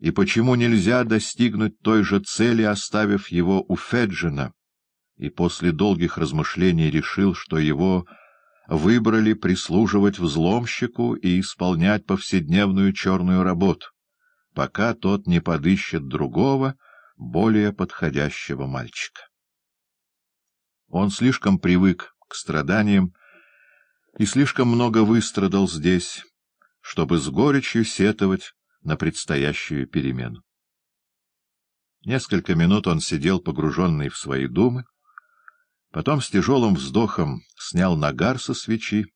И почему нельзя достигнуть той же цели, оставив его у Феджина? И после долгих размышлений решил, что его выбрали прислуживать взломщику и исполнять повседневную черную работу, пока тот не подыщет другого, более подходящего мальчика. Он слишком привык к страданиям и слишком много выстрадал здесь, чтобы с горечью сетовать на предстоящую перемену. Несколько минут он сидел погруженный в свои думы, потом с тяжелым вздохом снял нагар со свечи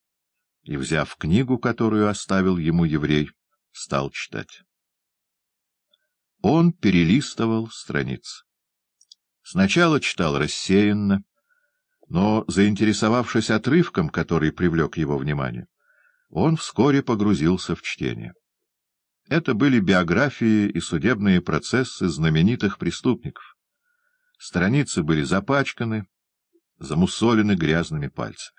и, взяв книгу, которую оставил ему еврей, стал читать. Он перелистывал страницы. Сначала читал рассеянно, но, заинтересовавшись отрывком, который привлек его внимание, он вскоре погрузился в чтение. Это были биографии и судебные процессы знаменитых преступников. Страницы были запачканы, замусолены грязными пальцами.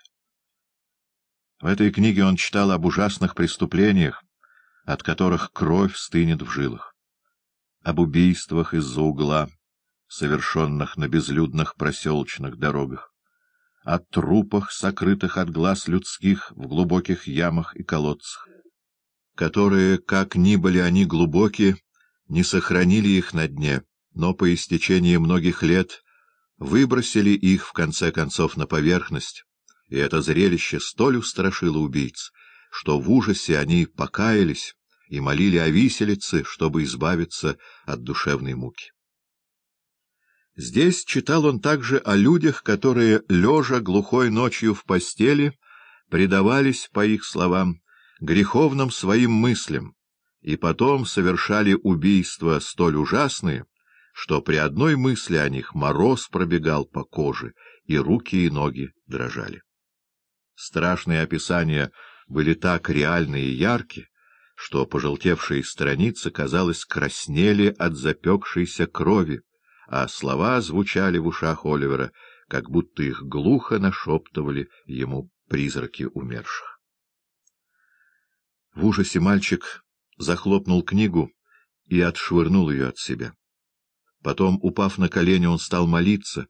В этой книге он читал об ужасных преступлениях, от которых кровь стынет в жилах, об убийствах из-за угла, совершенных на безлюдных проселочных дорогах, о трупах, сокрытых от глаз людских в глубоких ямах и колодцах, которые, как ни были они глубоки, не сохранили их на дне, но по истечении многих лет выбросили их, в конце концов, на поверхность, и это зрелище столь устрашило убийц, что в ужасе они покаялись и молили о виселице, чтобы избавиться от душевной муки. Здесь читал он также о людях, которые, лежа глухой ночью в постели, предавались, по их словам, греховным своим мыслям, и потом совершали убийства столь ужасные, что при одной мысли о них мороз пробегал по коже, и руки и ноги дрожали. Страшные описания были так реальны и ярки, что пожелтевшие страницы, казалось, краснели от запекшейся крови, а слова звучали в ушах Оливера, как будто их глухо нашептывали ему призраки умерших. В ужасе мальчик захлопнул книгу и отшвырнул ее от себя. Потом, упав на колени, он стал молиться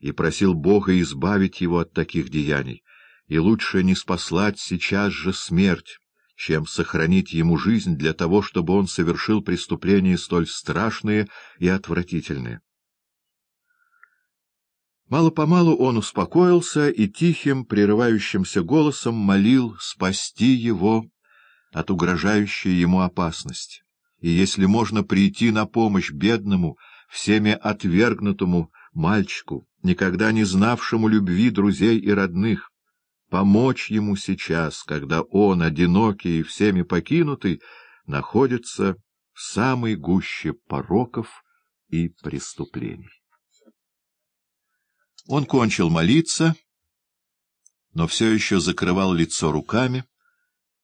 и просил Бога избавить его от таких деяний, и лучше не спаслать сейчас же смерть, чем сохранить ему жизнь для того, чтобы он совершил преступления столь страшные и отвратительные. Мало-помалу он успокоился и тихим, прерывающимся голосом молил спасти его от угрожающей ему опасности, и, если можно, прийти на помощь бедному, всеми отвергнутому мальчику, никогда не знавшему любви друзей и родных, помочь ему сейчас, когда он, одинокий и всеми покинутый, находится в самой гуще пороков и преступлений. Он кончил молиться, но все еще закрывал лицо руками,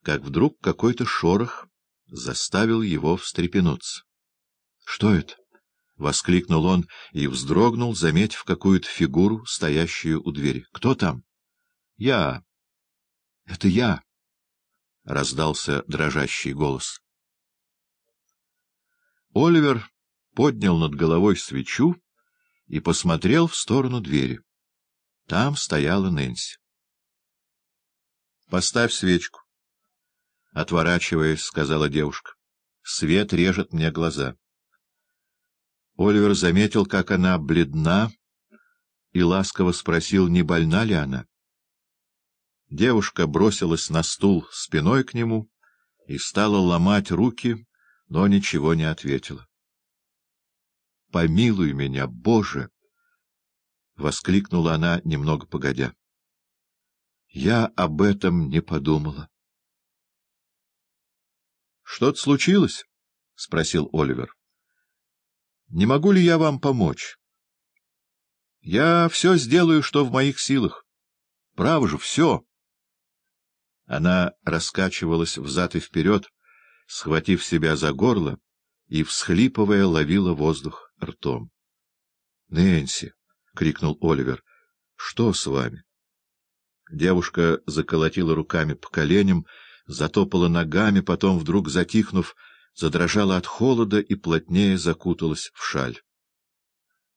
как вдруг какой-то шорох заставил его встрепенуться. — Что это? — воскликнул он и вздрогнул, заметив какую-то фигуру, стоящую у двери. — Кто там? — Я. — Это я, — раздался дрожащий голос. Оливер поднял над головой свечу и посмотрел в сторону двери. Там стояла Нэнси. — Поставь свечку. — Отворачиваясь, сказала девушка. — Свет режет мне глаза. Оливер заметил, как она бледна, и ласково спросил, не больна ли она. Девушка бросилась на стул спиной к нему и стала ломать руки, но ничего не ответила. — Помилуй меня, Боже! — воскликнула она, немного погодя. — Я об этом не подумала. — Что-то случилось? — спросил Оливер. — Не могу ли я вам помочь? — Я все сделаю, что в моих силах. Право же, все. Она раскачивалась взад и вперед, схватив себя за горло и, всхлипывая, ловила воздух ртом. — Нэнси! — крикнул Оливер. — Что с вами? Девушка заколотила руками по коленям, затопала ногами, потом, вдруг затихнув, задрожала от холода и плотнее закуталась в шаль.